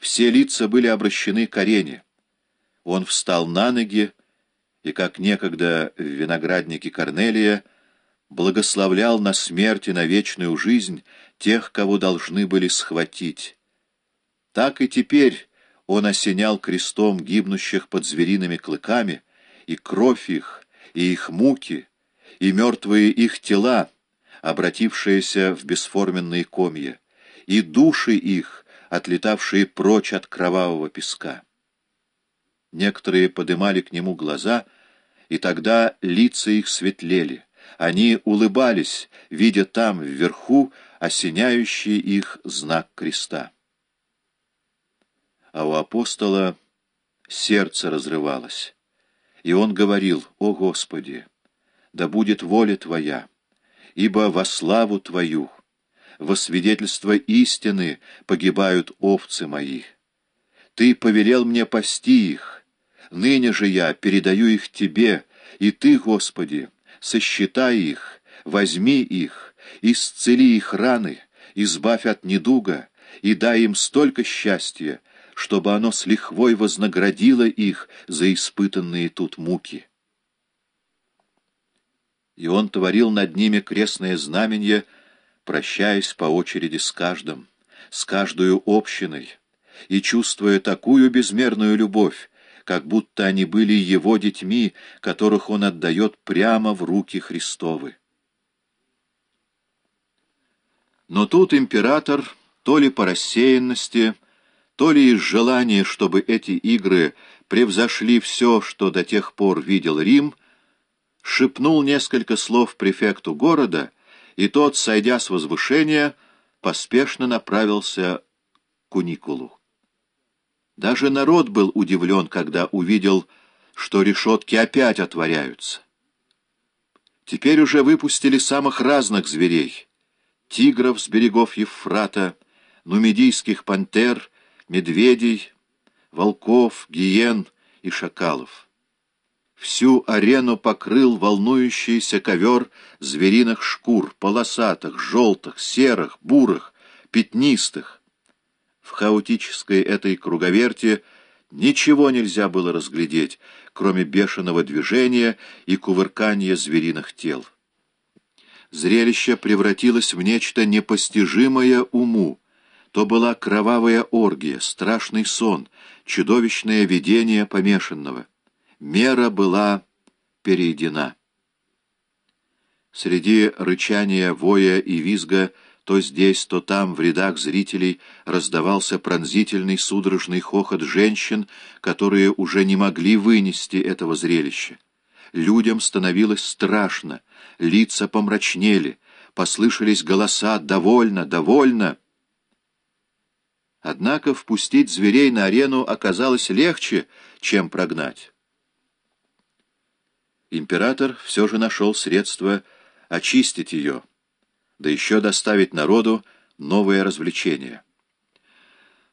Все лица были обращены к арене. Он встал на ноги и, как некогда в винограднике Корнелия, благословлял на смерть и на вечную жизнь тех, кого должны были схватить. Так и теперь он осенял крестом гибнущих под звериными клыками, и кровь их, и их муки, и мертвые их тела, обратившиеся в бесформенные комья, и души их, отлетавшие прочь от кровавого песка. Некоторые подымали к нему глаза, и тогда лица их светлели. Они улыбались, видя там, вверху, осеняющий их знак креста. А у апостола сердце разрывалось, и он говорил, «О Господи, да будет воля Твоя, ибо во славу Твою, во свидетельство истины погибают овцы мои. Ты повелел мне пасти их, ныне же я передаю их Тебе, и Ты, Господи, сосчитай их, возьми их, исцели их раны, избавь от недуга и дай им столько счастья, чтобы оно с лихвой вознаградило их за испытанные тут муки. И он творил над ними крестное знамение, прощаясь по очереди с каждым, с каждую общиной, и чувствуя такую безмерную любовь, как будто они были его детьми, которых он отдает прямо в руки Христовы. Но тут император, то ли по рассеянности, то ли из желания, чтобы эти игры превзошли все, что до тех пор видел Рим, шепнул несколько слов префекту города, и тот, сойдя с возвышения, поспешно направился к уникулу. Даже народ был удивлен, когда увидел, что решетки опять отворяются. Теперь уже выпустили самых разных зверей — тигров с берегов Евфрата, нумидийских пантер, медведей, волков, гиен и шакалов. Всю арену покрыл волнующийся ковер звериных шкур, полосатых, желтых, серых, бурых, пятнистых. В хаотической этой круговерте ничего нельзя было разглядеть, кроме бешеного движения и кувыркания звериных тел. Зрелище превратилось в нечто непостижимое уму. То была кровавая оргия, страшный сон, чудовищное видение помешанного мера была перейдена. Среди рычания, воя и визга то здесь, то там в рядах зрителей раздавался пронзительный судорожный хохот женщин, которые уже не могли вынести этого зрелища. Людям становилось страшно, лица помрачнели, послышались голоса «довольно, довольно». Однако впустить зверей на арену оказалось легче, чем прогнать император все же нашел средство очистить ее, да еще доставить народу новое развлечение.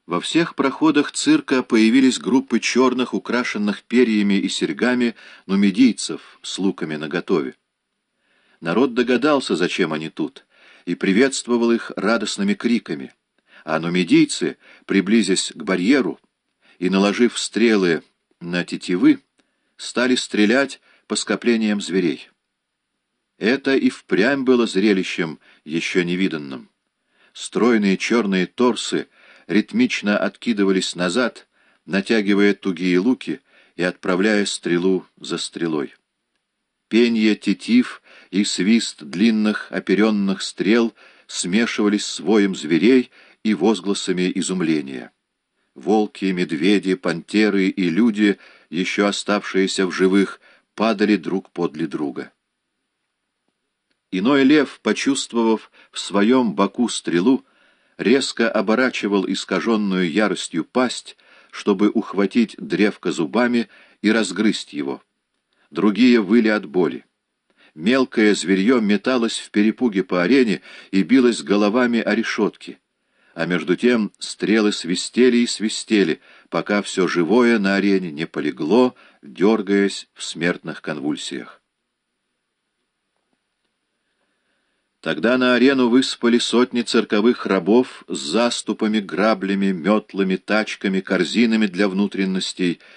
Во всех проходах цирка появились группы черных, украшенных перьями и серьгами нумидийцев с луками наготове. Народ догадался, зачем они тут, и приветствовал их радостными криками, а нумидийцы, приблизясь к барьеру и наложив стрелы на тетивы, стали стрелять по скоплениям зверей. Это и впрямь было зрелищем еще невиданным. Стройные черные торсы ритмично откидывались назад, натягивая тугие луки и отправляя стрелу за стрелой. Пенье тетив и свист длинных оперенных стрел смешивались с воем зверей и возгласами изумления. Волки, медведи, пантеры и люди, еще оставшиеся в живых, падали друг подле друга. Иной лев, почувствовав в своем боку стрелу, резко оборачивал искаженную яростью пасть, чтобы ухватить древко зубами и разгрызть его. Другие выли от боли. Мелкое зверье металось в перепуге по арене и билось головами о решетки. А между тем стрелы свистели и свистели, пока все живое на арене не полегло, дергаясь в смертных конвульсиях. Тогда на арену выспали сотни цирковых рабов с заступами, граблями, метлами, тачками, корзинами для внутренностей